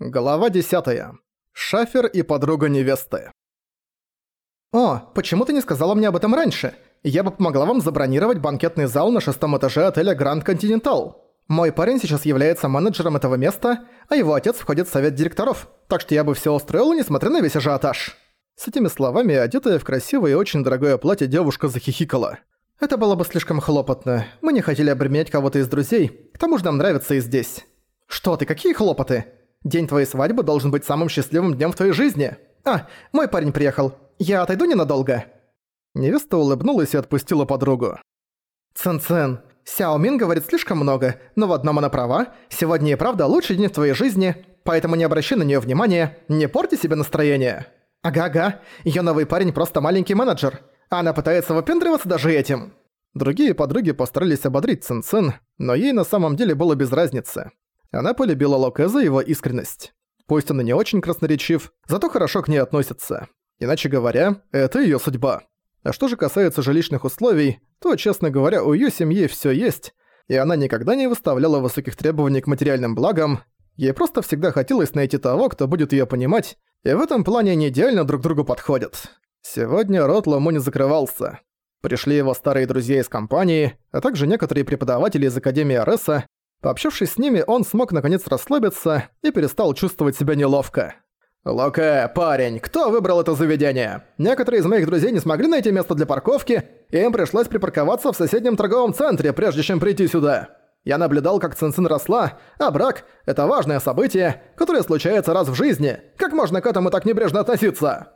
Глава 10. Шафер и подруга невесты. «О, почему ты не сказала мне об этом раньше? Я бы помогла вам забронировать банкетный зал на шестом этаже отеля Гранд Континентал. Мой парень сейчас является менеджером этого места, а его отец входит в совет директоров, так что я бы все устроила, несмотря на весь ажиотаж». С этими словами, одетая в красивое и очень дорогое платье, девушка захихикала. «Это было бы слишком хлопотно. Мы не хотели обременять кого-то из друзей. К тому же нам нравится и здесь». «Что ты, какие хлопоты?» День твоей свадьбы должен быть самым счастливым днем в твоей жизни. А, мой парень приехал. Я отойду ненадолго». Невеста улыбнулась и отпустила подругу. «Цин-цин, Сяо Мин говорит слишком много, но в одном она права. Сегодня и правда лучший день в твоей жизни, поэтому не обращай на неё внимания, не порти себе настроение». «Ага-ага, её новый парень просто маленький менеджер. Она пытается выпендриваться даже этим». Другие подруги постарались ободрить Цин-цин, но ей на самом деле было без разницы. Она полюбила Локе за его искренность. Пусть он и не очень красноречив, зато хорошо к ней относится. Иначе говоря, это её судьба. А что же касается жилищных условий, то, честно говоря, у её семьи всё есть, и она никогда не выставляла высоких требований к материальным благам, ей просто всегда хотелось найти того, кто будет её понимать, и в этом плане они идеально друг другу подходят. Сегодня рот Ламу не закрывался. Пришли его старые друзья из компании, а также некоторые преподаватели из Академии Ареса, Пообщавшись с ними, он смог наконец расслабиться и перестал чувствовать себя неловко. «Лука, парень, кто выбрал это заведение? Некоторые из моих друзей не смогли найти место для парковки, и им пришлось припарковаться в соседнем торговом центре, прежде чем прийти сюда. Я наблюдал, как Цинцин росла, а брак – это важное событие, которое случается раз в жизни. Как можно к этому так небрежно относиться?»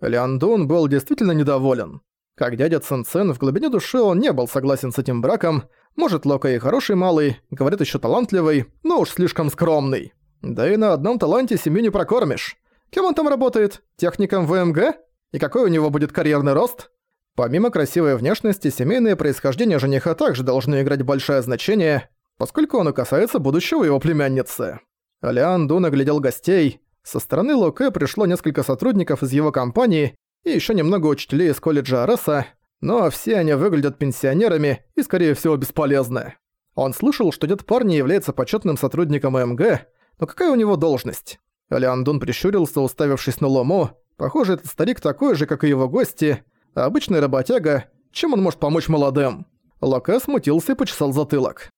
Лян Дун был действительно недоволен. Как дядя Цинцин, в глубине души он не был согласен с этим браком – может, Лока и хороший малый, говорит еще талантливый, но уж слишком скромный. Да и на одном таланте семью не прокормишь. Кем он там работает? Техником ВМГ? И какой у него будет карьерный рост? Помимо красивой внешности, семейное происхождение жениха также должно играть большое значение, поскольку оно касается будущего его племянницы. Алиан Ду наглядел гостей. Со стороны Локе пришло несколько сотрудников из его компании и еще немного учителей из колледжа Ареса, но все они выглядят пенсионерами и, скорее всего, бесполезны. Он слышал, что дед парня является почетным сотрудником МГ, но какая у него должность? Леандун прищурился, уставившись на Лому. Похоже, этот старик такой же, как и его гости, обычный работяга. Чем он может помочь молодым? Лока смутился и почесал затылок.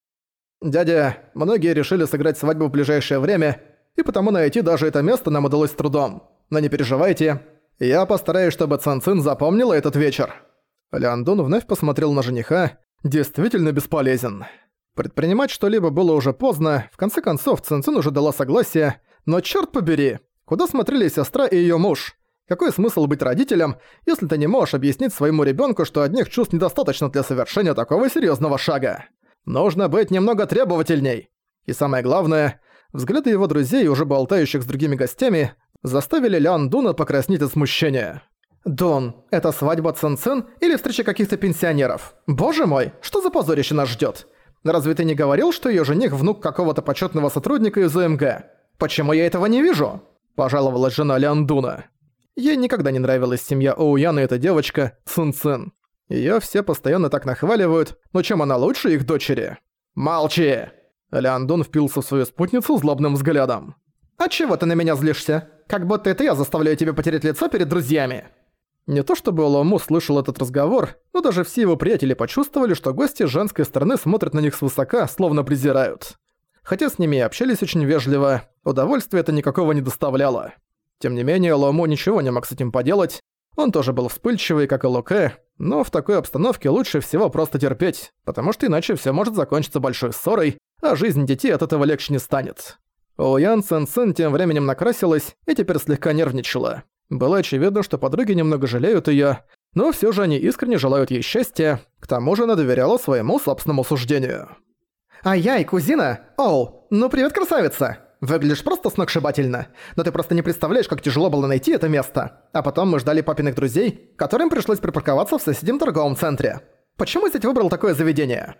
«Дядя, многие решили сыграть свадьбу в ближайшее время, и потому найти даже это место нам удалось с трудом. Но не переживайте, я постараюсь, чтобы Цан Цин запомнила этот вечер». Леандон вновь посмотрел на жениха, действительно бесполезен. Предпринимать что-либо было уже поздно, в конце концов Цинцин уже дала согласие, но чёрт побери, куда смотрели сестра и её муж? Какой смысл быть родителем, если ты не можешь объяснить своему ребёнку, что одних чувств недостаточно для совершения такого серьёзного шага? Нужно быть немного требовательней. И самое главное, взгляды его друзей, уже болтающих с другими гостями, заставили Лян Дуна покраснеть от смущения. «Дон, это свадьба Цен-Цен или встреча каких-то пенсионеров? Боже мой, что за позорище нас ждёт? Разве ты не говорил, что её жених внук какого-то почётного сотрудника из УМГ? Почему я этого не вижу?» Пожаловалась жена Ляндуна. Ей никогда не нравилась семья Оуяна и эта девочка Цин-Цин. Её все постоянно так нахваливают, но чем она лучше их дочери? «Молчи!» Ляндун впился в свою спутницу злобным взглядом. «А чего ты на меня злишься? Как будто это я заставляю тебя потерять лицо перед друзьями!» Не то чтобы Лому слышал этот разговор, но даже все его приятели почувствовали, что гости женской стороны смотрят на них свысока, словно презирают. Хотя с ними и общались очень вежливо, удовольствия это никакого не доставляло. Тем не менее, Лому ничего не мог с этим поделать. Он тоже был вспыльчивый, как и Луке, но в такой обстановке лучше всего просто терпеть, потому что иначе все может закончиться большой ссорой, а жизнь детей от этого легче не станет. Оуян Цэн Цэн тем временем накрасилась и теперь слегка нервничала. Было очевидно, что подруги немного жалеют её, но всё же они искренне желают ей счастья, к тому же она доверяла своему собственному суждению. «Ай-яй, кузина! Оу, ну привет, красавица! Выглядишь просто сногсшибательно, но ты просто не представляешь, как тяжело было найти это место. А потом мы ждали папиных друзей, которым пришлось припарковаться в соседнем торговом центре. Почему здесь выбрал такое заведение?»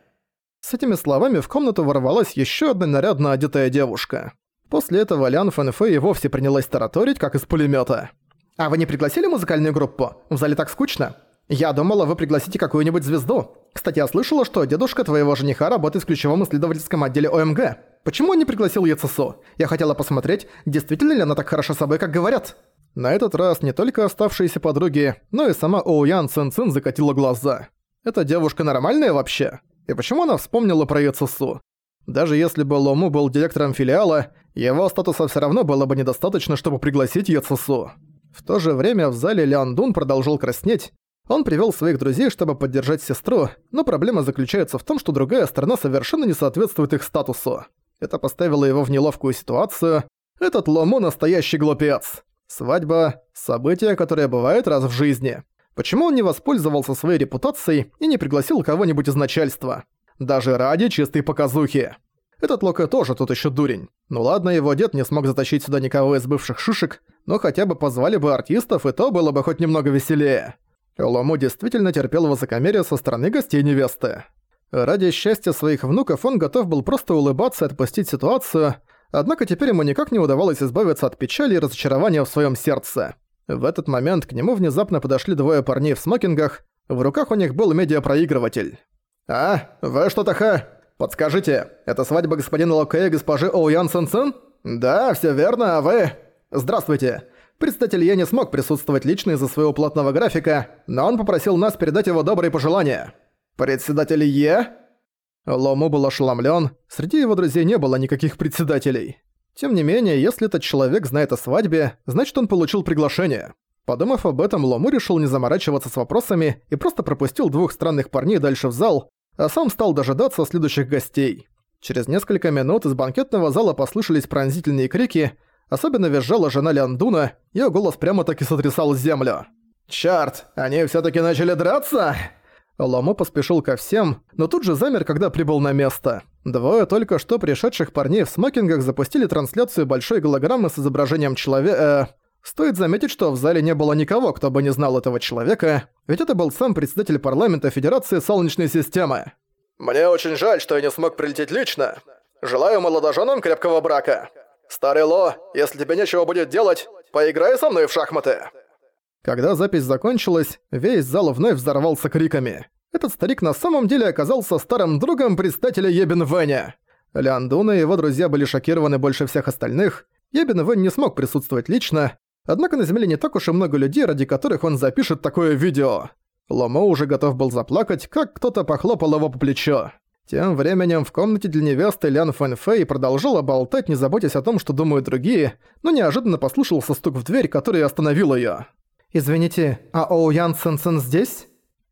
С этими словами в комнату ворвалась ещё одна нарядно одетая девушка. После этого Лян Фэнфэй и вовсе принялась тараторить, как из пулемёта. «А вы не пригласили музыкальную группу? В зале так скучно. Я думала, вы пригласите какую-нибудь звезду. Кстати, я слышала, что дедушка твоего жениха работает в ключевом исследовательском отделе ОМГ. Почему он не пригласил Яцесу? Я хотела посмотреть, действительно ли она так хороша собой, как говорят». На этот раз не только оставшиеся подруги, но и сама Оуян Цин Цин закатила глаза. «Эта девушка нормальная вообще? И почему она вспомнила про Яцесу? Даже если бы Лому был директором филиала, его статуса все равно было бы недостаточно, чтобы пригласить Яцесу. В то же время в зале Лян Дун продолжил краснеть. Он привел своих друзей, чтобы поддержать сестру, но проблема заключается в том, что другая сторона совершенно не соответствует их статусу. Это поставило его в неловкую ситуацию. Этот Лому настоящий глупец. Свадьба – событие, которое бывает раз в жизни. Почему он не воспользовался своей репутацией и не пригласил кого-нибудь из начальства? Даже ради чистой показухи. Этот Лока тоже тут еще дурень. Ну ладно, его дед не смог затащить сюда никого из бывших шишек, но хотя бы позвали бы артистов, и то было бы хоть немного веселее. Лому действительно терпел высокомерие со стороны гостей невесты. Ради счастья своих внуков он готов был просто улыбаться и отпустить ситуацию, однако теперь ему никак не удавалось избавиться от печали и разочарования в своем сердце. В этот момент к нему внезапно подошли двое парней в смокингах, в руках у них был медиапроигрыватель. «А, вы что-то ха? Подскажите, это свадьба господина Локе и госпожи Оуян Сэн Сэн? Да, все верно, а вы...» «Здравствуйте. Представитель я не смог присутствовать лично из-за своего плотного графика, но он попросил нас передать его добрые пожелания. «Председатель Е?» Лому был ошеломлен. Среди его друзей не было никаких председателей. Тем не менее, если этот человек знает о свадьбе, значит он получил приглашение. Подумав об этом, Лому решил не заморачиваться с вопросами и просто пропустил двух странных парней дальше в зал, а сам стал дожидаться следующих гостей. Через несколько минут из банкетного зала послышались пронзительные крики, особенно визжала жена Ляндуна, ее голос прямо-таки сотрясал землю. «Чёрт, они всё-таки начали драться?» Ломо поспешил ко всем, но тут же замер, когда прибыл на место. Двое только что пришедших парней в смокингах запустили трансляцию большой голограммы с изображением человека... Э, стоит заметить, что в зале не было никого, кто бы не знал этого человека, ведь это был сам председатель парламента Федерации Солнечной системы. «Мне очень жаль, что я не смог прилететь лично. Желаю молодоженам крепкого брака. Старый Ло, если тебе нечего будет делать, поиграй со мной в шахматы». Когда запись закончилась, весь зал вновь взорвался криками. Этот старик на самом деле оказался старым другом предстателя Ебен Вэня. Лян Дун и его друзья были шокированы больше всех остальных. Ебен Вэнь не смог присутствовать лично, однако на Земле не так уж и много людей, ради которых он запишет такое видео. Ломо уже готов был заплакать, как кто-то похлопал его по плечу. Тем временем в комнате для невесты Лян Фэн Фэй продолжала болтать, не заботясь о том, что думают другие, но неожиданно послышался стук в дверь, который остановил её. «Извините, а Оуян Сен здесь?»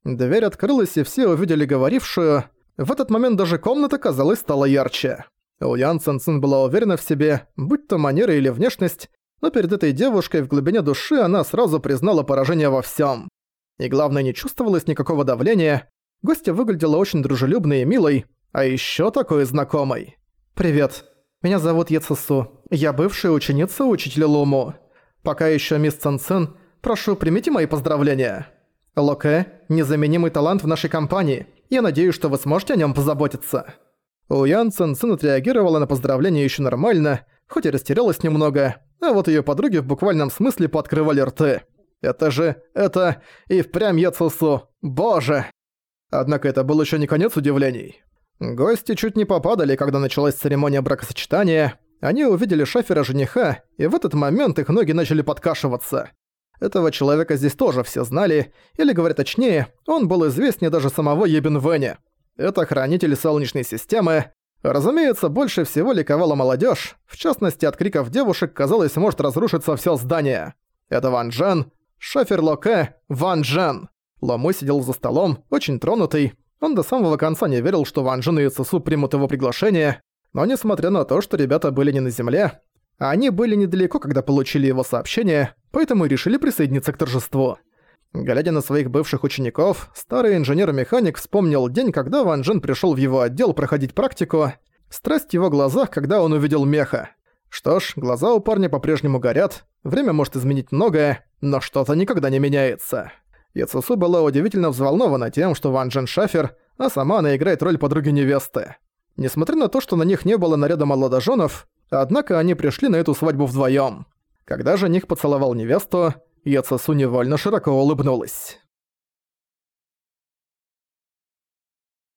Дверь открылась, и все увидели говорившую. В этот момент даже комната, казалось, стала ярче. Оуян Сен была уверена в себе, будь то манера или внешность, но перед этой девушкой в глубине души она сразу признала поражение во всем. И главное, не чувствовалось никакого давления. Гостья выглядела очень дружелюбной и милой, а еще такой знакомой. «Привет. Меня зовут Ецесу. Я бывшая ученица учителя Лому. Пока еще мисс Цен Цин Прошу, примите мои поздравления. Локе – незаменимый талант в нашей компании. Я надеюсь, что вы сможете о нем позаботиться». Уян Цен Цин отреагировала на поздравление еще нормально, хоть и растерялась немного, а вот ее подруги в буквальном смысле пооткрывали рты. «Это же... это... и впрямь Яцусу... боже!» Однако это был еще не конец удивлений. Гости чуть не попадали, когда началась церемония бракосочетания. Они увидели шафера жениха, и в этот момент их ноги начали подкашиваться. Этого человека здесь тоже все знали, или, говоря точнее, он был известнее даже самого Ебен Вэня. Это хранитель Солнечной системы. Разумеется, больше всего ликовала молодежь. В частности, от криков девушек, казалось, может разрушиться все здание. Это Ван Джен, шофер Локе, Ван Джен. Лому сидел за столом, очень тронутый. Он до самого конца не верил, что Ван Джен и Цесу примут его приглашение. Но несмотря на то, что ребята были не на земле, они были недалеко, когда получили его сообщение, поэтому решили присоединиться к торжеству. Глядя на своих бывших учеников, старый инженер-механик вспомнил день, когда Ван Джен пришёл в его отдел проходить практику, страсть в его глазах, когда он увидел меха. Что ж, глаза у парня по-прежнему горят, время может изменить многое, но что-то никогда не меняется. Яцусу была удивительно взволнована тем, что Ван Джен шафер, а сама она играет роль подруги невесты. Несмотря на то, что на них не было наряда молодоженов, однако они пришли на эту свадьбу вдвоем. Когда жених поцеловал невесту, Яцесу невольно широко улыбнулась.